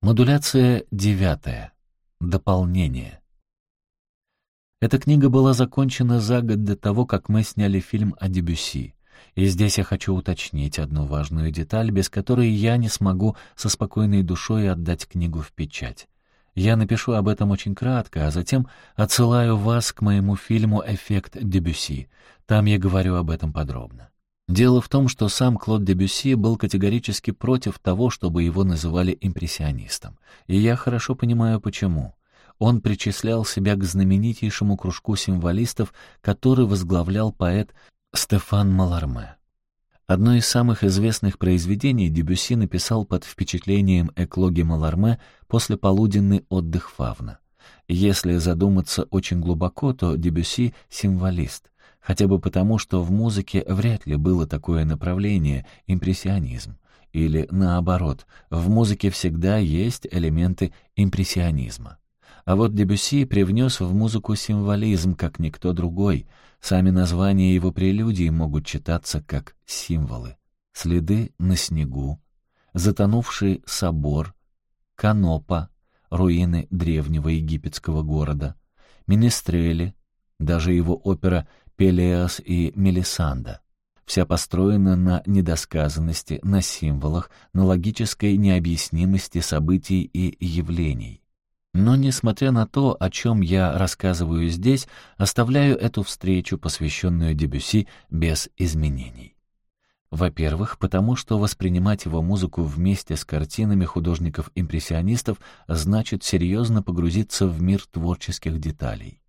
Модуляция девятая. Дополнение. Эта книга была закончена за год до того, как мы сняли фильм о Дебюсси. И здесь я хочу уточнить одну важную деталь, без которой я не смогу со спокойной душой отдать книгу в печать. Я напишу об этом очень кратко, а затем отсылаю вас к моему фильму «Эффект Дебюсси». Там я говорю об этом подробно. Дело в том, что сам Клод Дебюсси был категорически против того, чтобы его называли импрессионистом. И я хорошо понимаю, почему. Он причислял себя к знаменитейшему кружку символистов, который возглавлял поэт Стефан Маларме. Одно из самых известных произведений Дебюсси написал под впечатлением эклоги Маларме после полуденный отдых Фавна. Если задуматься очень глубоко, то Дебюсси — символист, хотя бы потому, что в музыке вряд ли было такое направление — импрессионизм. Или наоборот, в музыке всегда есть элементы импрессионизма. А вот Дебюсси привнес в музыку символизм, как никто другой — Сами названия его прелюдий могут читаться как символы. Следы на снегу, затонувший собор, канопа, руины древнего египетского города, министрели, даже его опера «Пелеас и Мелисанда». Вся построена на недосказанности, на символах, на логической необъяснимости событий и явлений. Но, несмотря на то, о чем я рассказываю здесь, оставляю эту встречу, посвященную Дебюси, без изменений. Во-первых, потому что воспринимать его музыку вместе с картинами художников-импрессионистов значит серьезно погрузиться в мир творческих деталей.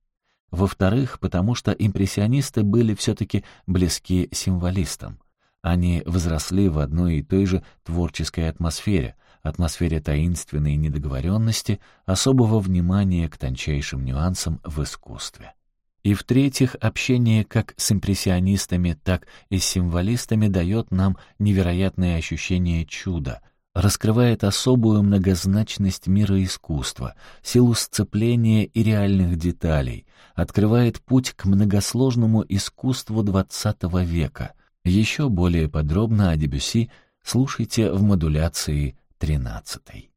Во-вторых, потому что импрессионисты были все-таки близки символистам. Они возросли в одной и той же творческой атмосфере, атмосфере таинственной недоговоренности, особого внимания к тончайшим нюансам в искусстве. И в-третьих, общение как с импрессионистами, так и с символистами дает нам невероятное ощущение чуда, раскрывает особую многозначность мира искусства, силу сцепления и реальных деталей, открывает путь к многосложному искусству XX века. Еще более подробно о Дебюси слушайте в модуляции тринадцатый.